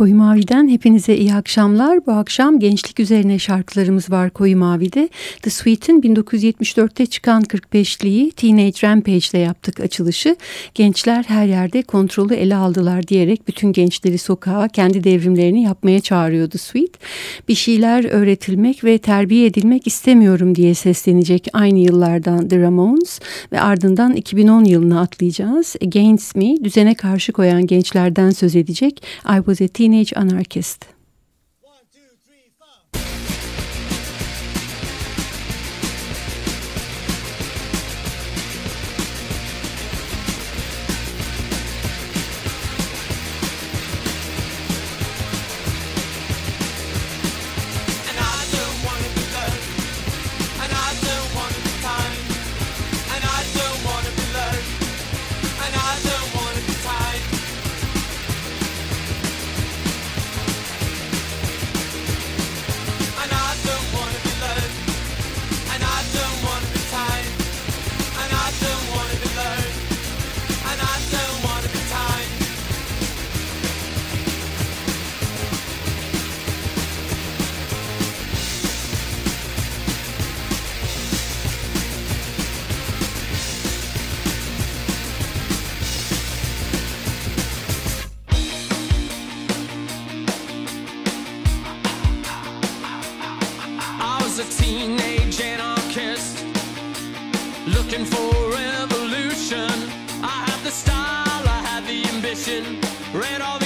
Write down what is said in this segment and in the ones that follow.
Koyu Mavi'den hepinize iyi akşamlar. Bu akşam gençlik üzerine şarkılarımız var Koyu Mavi'de. The Sweet'in 1974'te çıkan 45'liği Teenage Rampage'de yaptık açılışı. Gençler her yerde kontrolü ele aldılar diyerek bütün gençleri sokağa kendi devrimlerini yapmaya çağırıyordu Sweet. Bir şeyler öğretilmek ve terbiye edilmek istemiyorum diye seslenecek aynı yıllardan The Ramones ve ardından 2010 yılına atlayacağız. Against Me, düzene karşı koyan gençlerden söz edecek I Was a Teen teenage anarchist. a teenage anarchist looking for revolution. I had the style, I had the ambition, Read all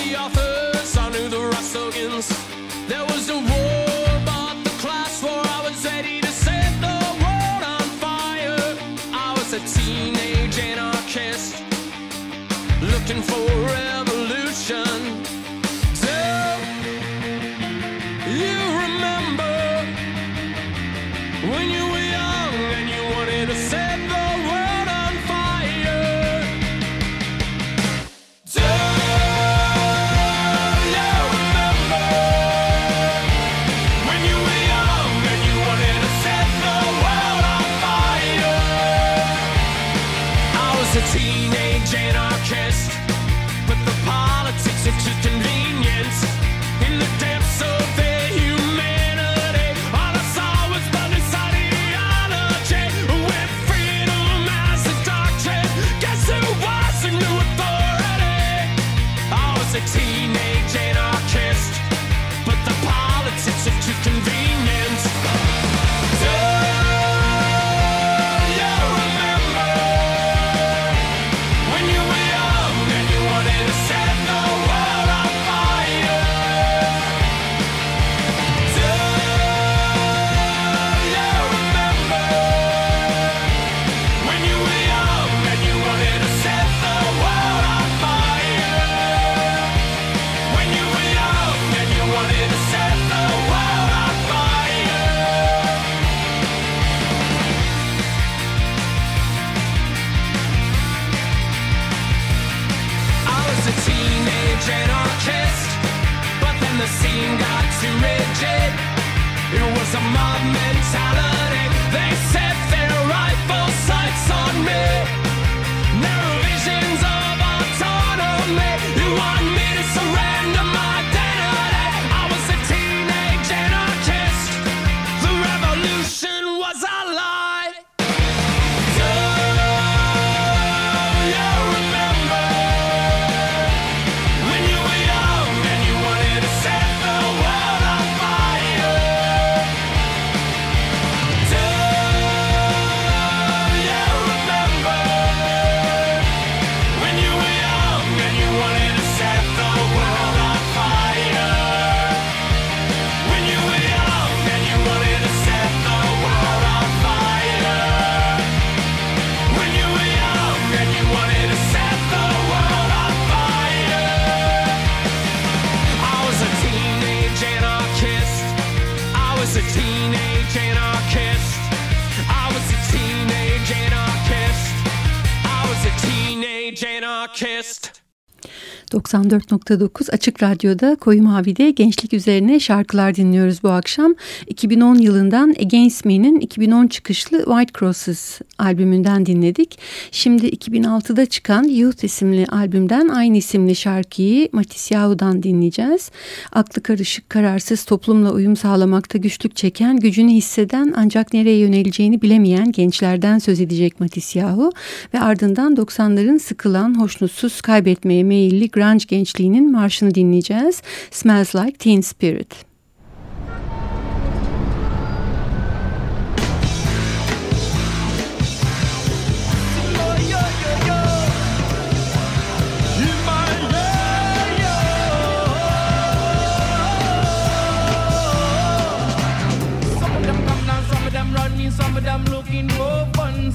94.9 Açık Radyo'da Koyu Mavi'de gençlik üzerine şarkılar dinliyoruz bu akşam. 2010 yılından Against Me'nin 2010 çıkışlı White Crosses albümünden dinledik. Şimdi 2006'da çıkan Youth isimli albümden aynı isimli şarkıyı Matis Yahu'dan dinleyeceğiz. Aklı karışık, kararsız toplumla uyum sağlamakta güçlük çeken, gücünü hisseden ancak nereye yöneleceğini bilemeyen gençlerden söz edecek Matis Yahu ve ardından 90'ların sıkılan, hoşnutsuz, kaybetmeye meyilli grunge gençliğinin marşını dinleyeceğiz. Smells Like Teen Spirit.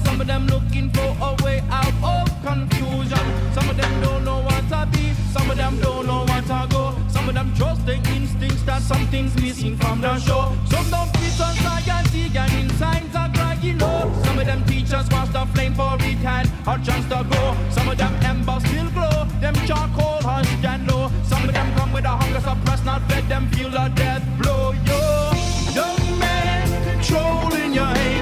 Some of them looking for a way out of confusion. Some of them don't some of them don't know what to go. Some of them trust the instincts that something's missing from the show. Some don't fit on scientific and in signs are craggy low. Some of them teachers watch the flame for it had a chance to go. Some of them embers still glow, them charcoal hushed and low. Some of them come with a hunger suppressed, not fed, them feel a death blow. Yo, young man, control in your hands,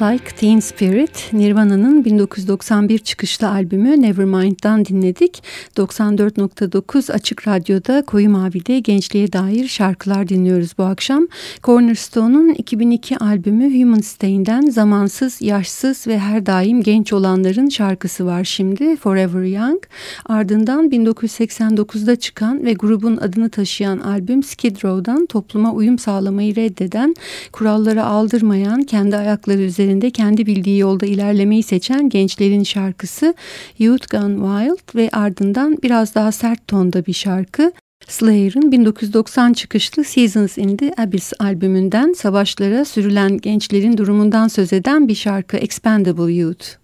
Smells Like Teen Spirit, Nirvana'nın 1991 çıkışlı albümü Nevermind'dan dinledik. 94.9 Açık Radyo'da Koyu Mavi'de gençliğe dair şarkılar dinliyoruz bu akşam. Cornerstone'un 2002 albümü Human Stain'den zamansız, yaşsız ve her daim genç olanların şarkısı var şimdi Forever Young. Ardından 1989'da çıkan ve grubun adını taşıyan albüm Skid Row'dan topluma uyum sağlamayı reddeden, kuralları aldırmayan, kendi ayakları üzerinde kendi bildiği yolda ilerlemeyi seçen gençlerin şarkısı Youth Gone Wild ve ardından biraz daha sert tonda bir şarkı Slayer'ın 1990 çıkışlı Seasons in the Abyss albümünden savaşlara sürülen gençlerin durumundan söz eden bir şarkı Expendable Youth.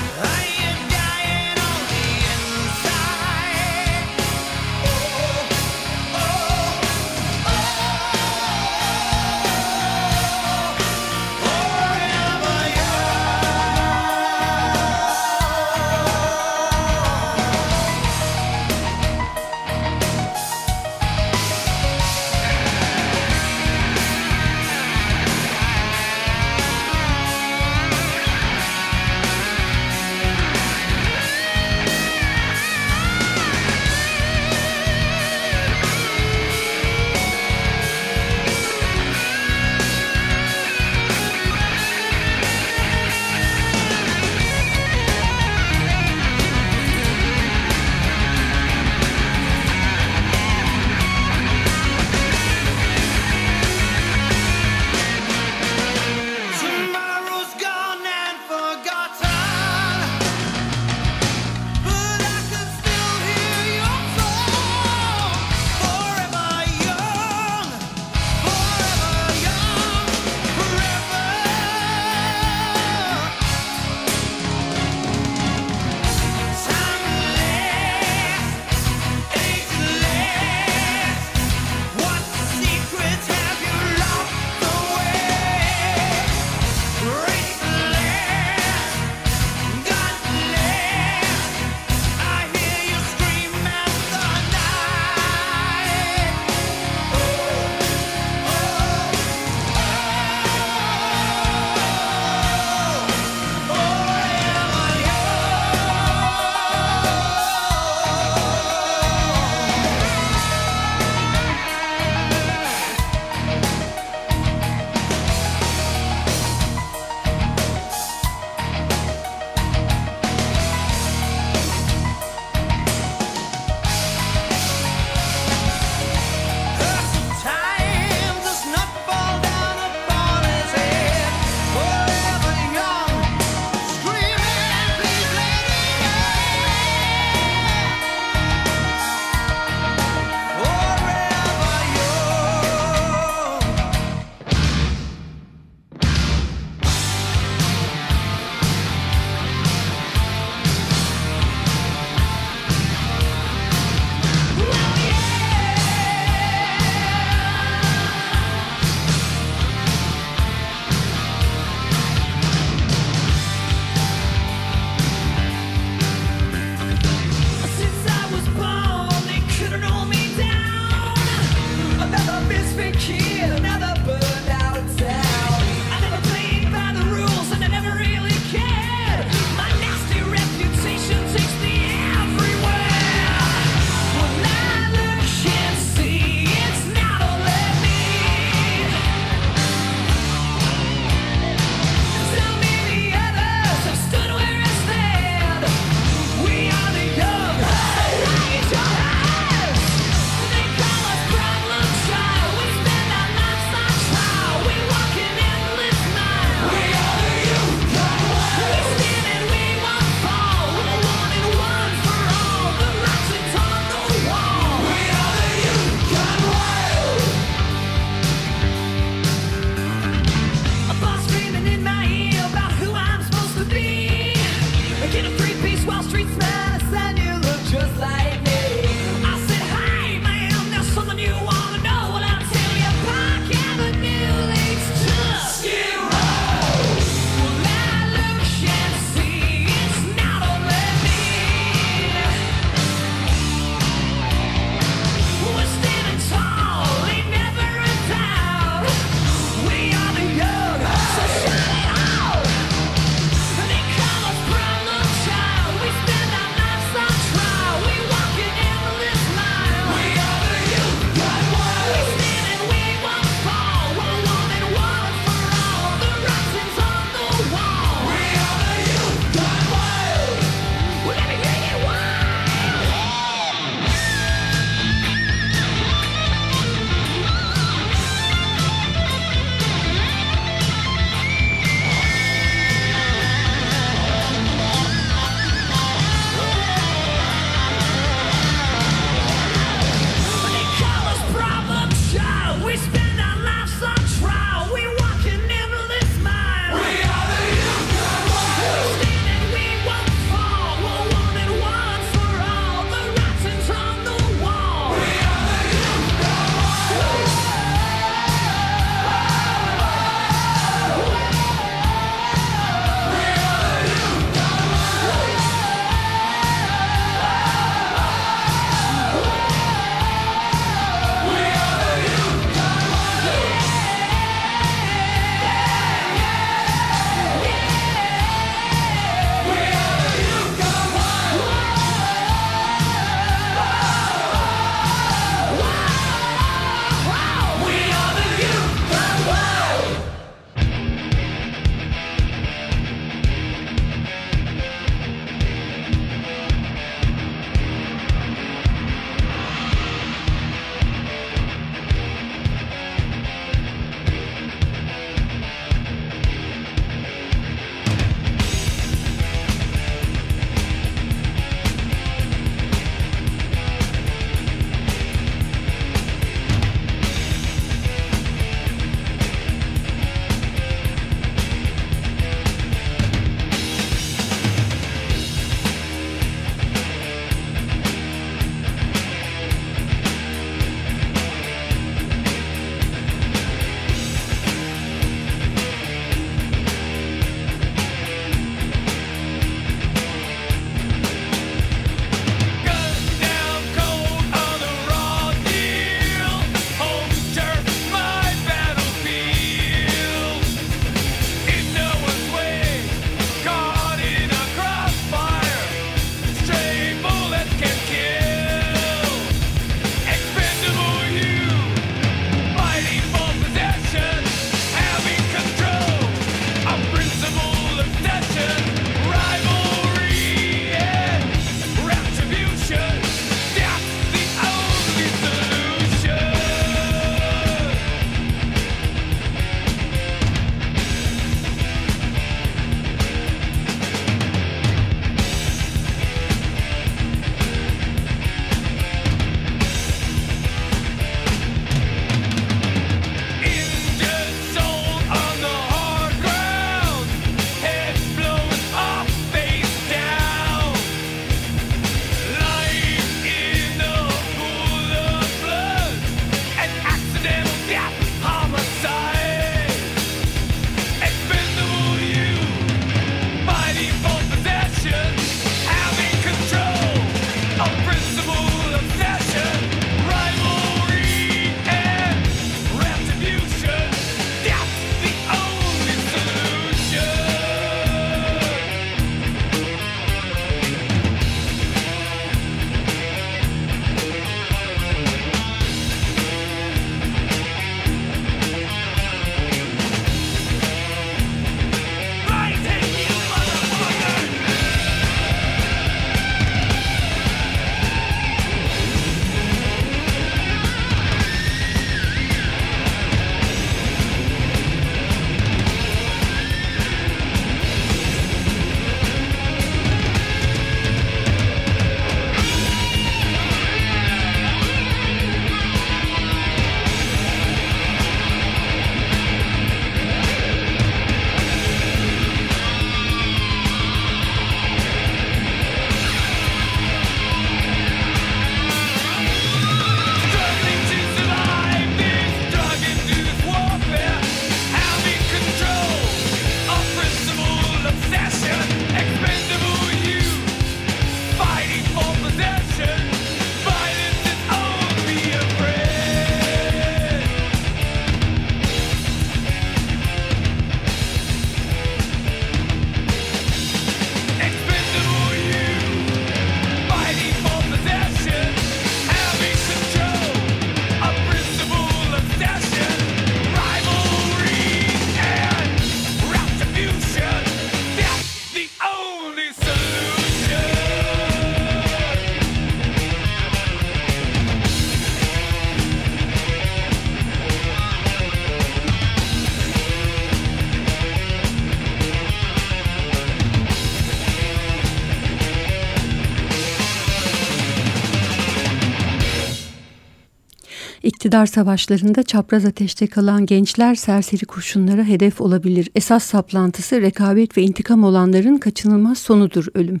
İktidar savaşlarında çapraz ateşte kalan gençler serseri kurşunlara hedef olabilir. Esas saplantısı rekabet ve intikam olanların kaçınılmaz sonudur ölüm.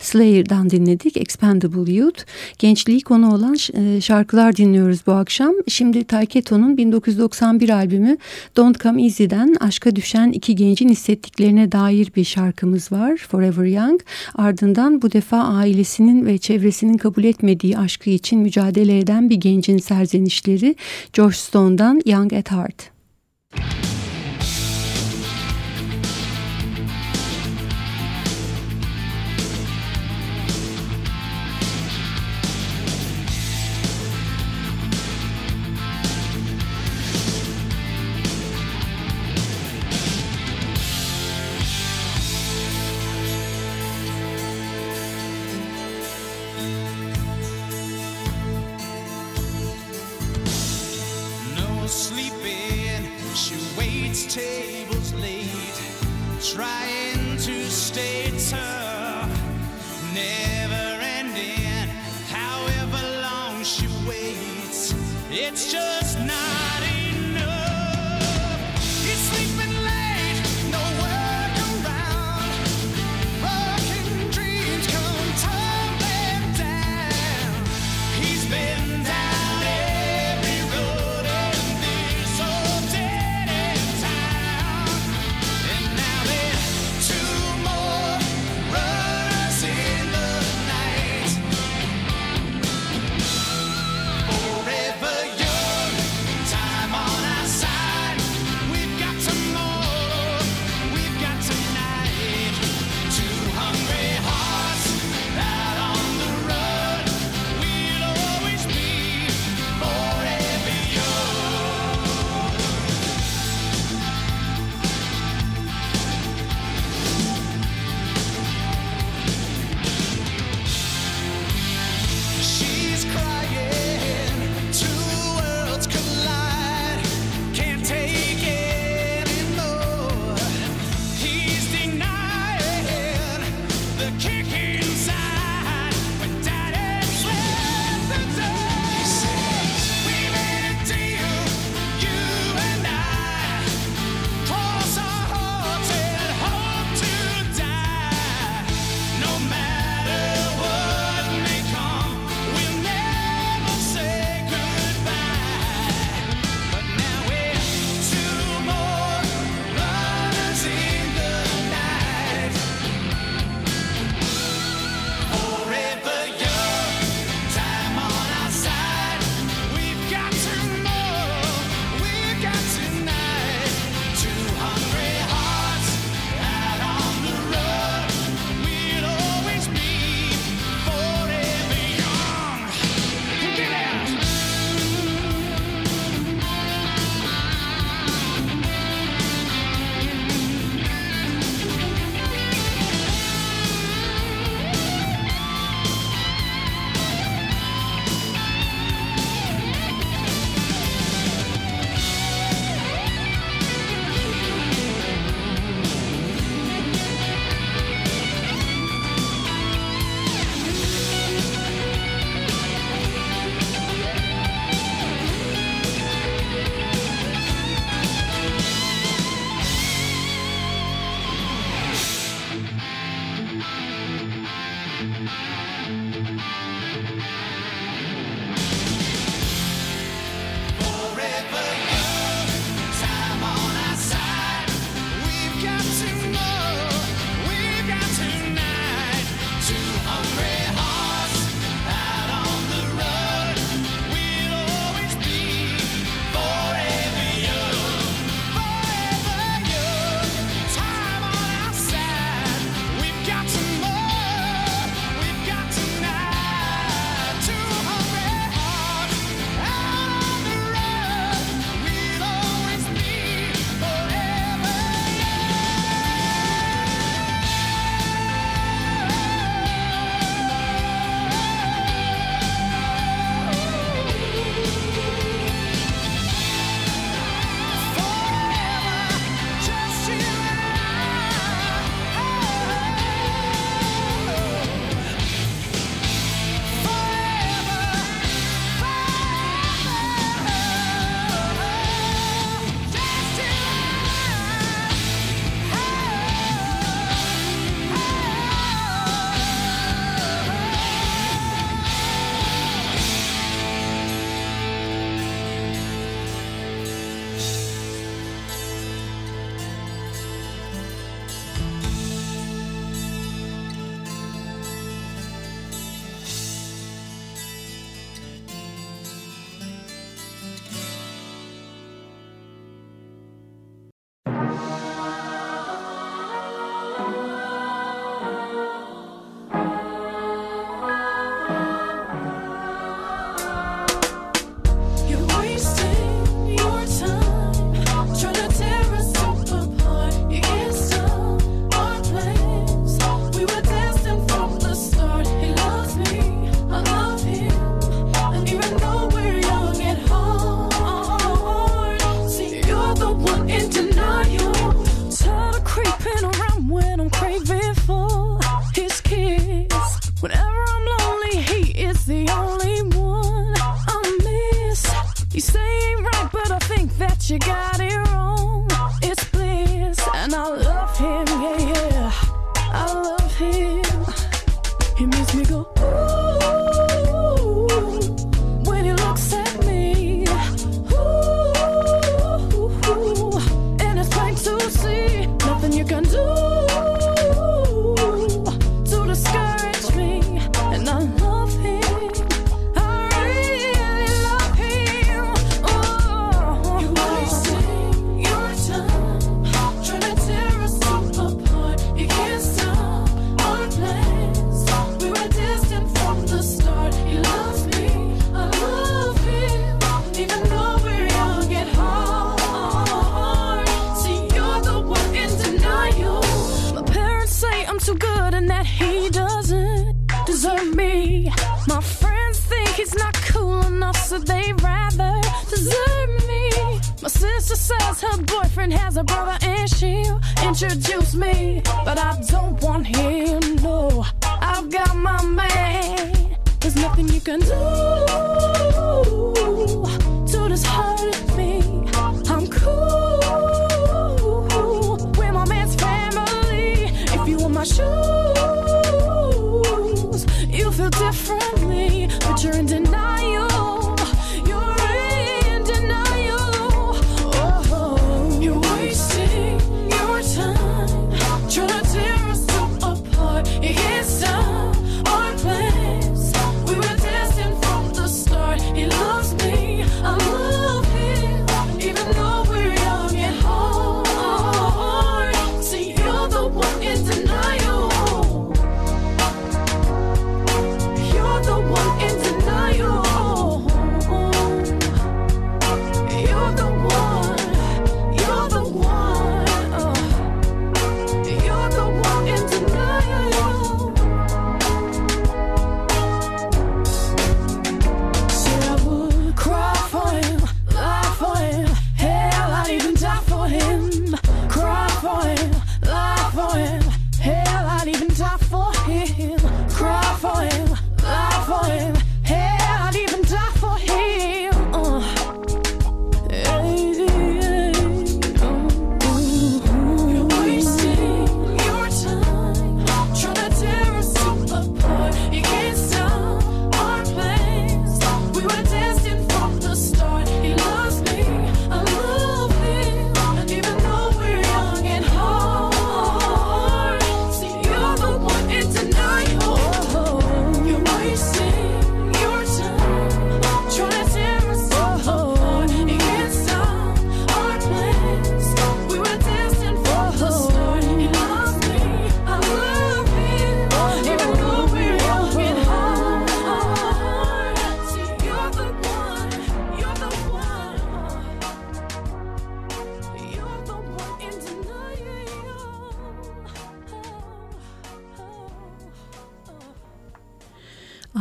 Slayer'dan dinledik Expendable Youth. Gençliği konu olan e, şarkılar dinliyoruz bu akşam. Şimdi Taiketo'nun 1991 albümü Don't Come Easy'den aşka düşen iki gencin hissettiklerine dair bir şarkımız var. Forever Young. Ardından bu defa ailesinin ve çevresinin kabul etmediği aşkı için mücadele eden bir gencin serzenişleri George Stone'dan Young at Heart. Sleeping. She waits tables late, trying to stay tough, never ending. However long she waits, it's just not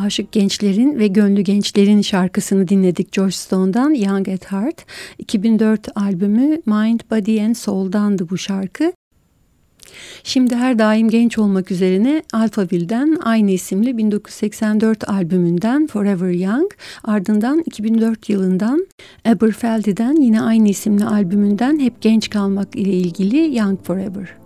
aşık gençlerin ve gönlü gençlerin şarkısını dinledik George Stone'dan Young at Heart. 2004 albümü Mind, Body and Soul'dandı bu şarkı. Şimdi her daim genç olmak üzerine Alphaville'den aynı isimli 1984 albümünden Forever Young, ardından 2004 yılından Aberfeldy'den yine aynı isimli albümünden Hep Genç Kalmak ile ilgili Young Forever.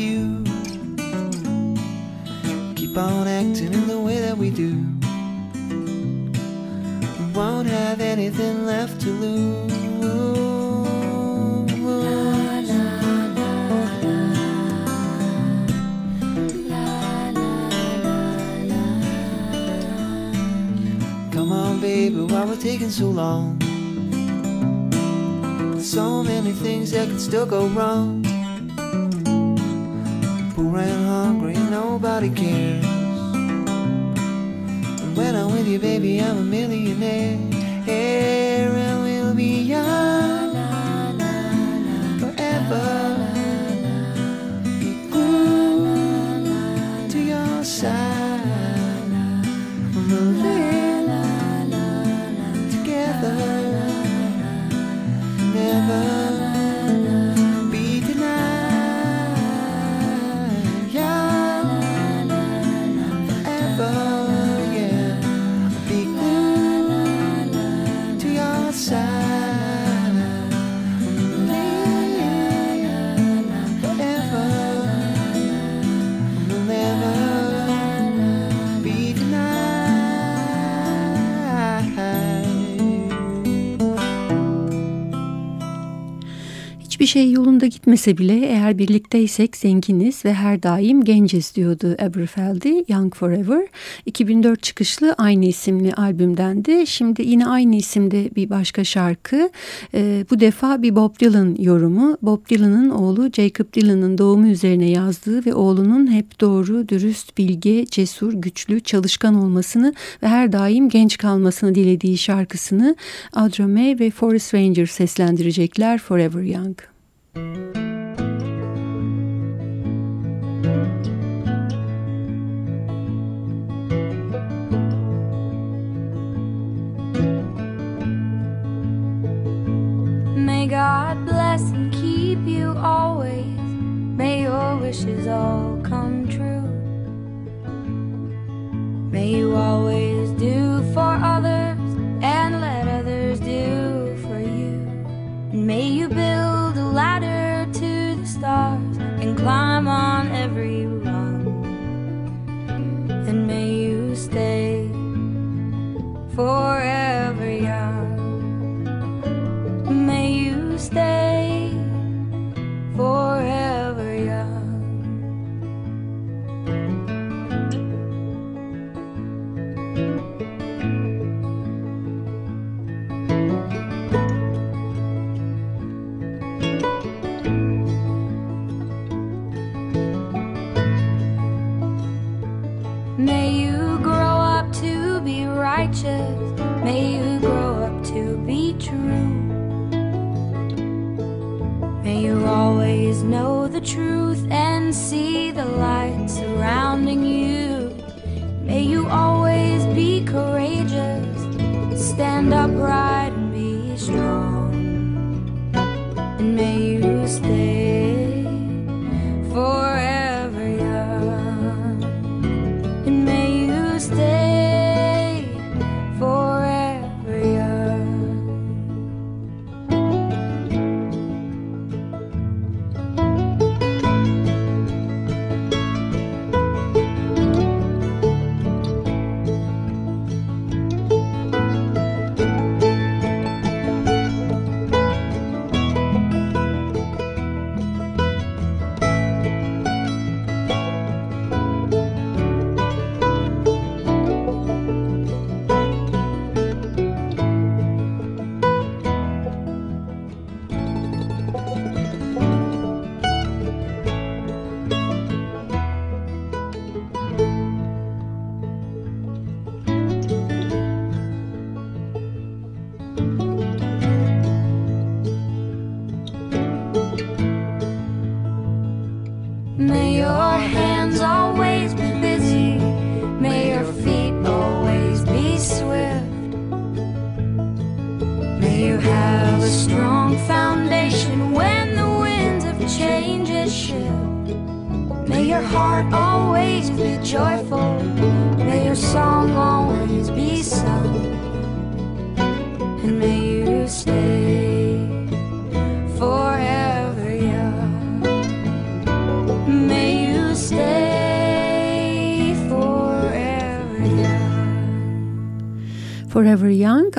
you. şey yolunda gitmese bile eğer birlikteysek zenginiz ve her daim genciz diyordu Aberfeldy Young Forever. 2004 çıkışlı aynı isimli albümdendi. Şimdi yine aynı isimde bir başka şarkı. E, bu defa bir Bob Dylan yorumu. Bob Dylan'ın oğlu Jacob Dylan'ın doğumu üzerine yazdığı ve oğlunun hep doğru, dürüst, bilge, cesur, güçlü, çalışkan olmasını ve her daim genç kalmasını dilediği şarkısını Audra May ve Forest Ranger seslendirecekler Forever Young. May God bless and keep you always. May your wishes all come true. May you always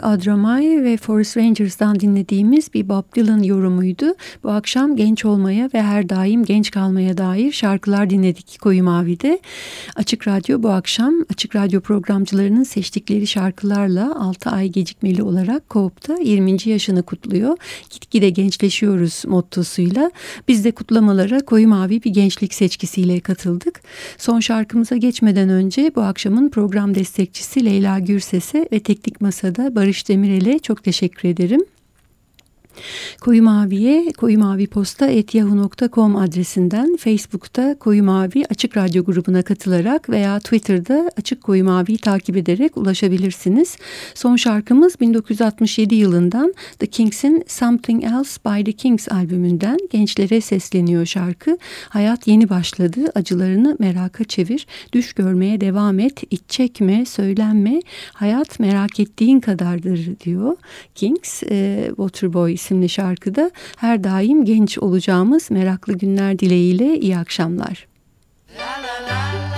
Adramay ve Forest Rangers'dan dinlediğimiz bir Bob Dylan yorumuydu. Bu akşam genç olmaya ve her daim genç kalmaya dair şarkılar dinledik Koyu Mavi'de. Açık Radyo bu akşam Açık Radyo programcılarının seçtikleri şarkılarla 6 ay gecikmeli olarak Coop'ta 20. yaşını kutluyor. Gitgide gençleşiyoruz mottosuyla. Biz de kutlamalara Koyu Mavi bir gençlik seçkisiyle katıldık. Son şarkımıza geçmeden önce bu akşamın program destekçisi Leyla Gürses'e ve Teknik Masa'da Barış Demirel'e çok teşekkür ederim. Koyu Mavi'ye koyumaviposta.yahoo.com adresinden Facebook'ta Koyu Mavi Açık Radyo grubuna katılarak veya Twitter'da Açık Koyu Mavi'yi takip ederek ulaşabilirsiniz. Son şarkımız 1967 yılından The Kings'in Something Else by the Kings albümünden gençlere sesleniyor şarkı. Hayat yeni başladı, acılarını meraka çevir, düş görmeye devam et, iç çekme, söylenme, hayat merak ettiğin kadardır diyor. Kings, e, Waterboy isimli şarkıda her daim genç olacağımız meraklı günler dileğiyle iyi akşamlar. La la la.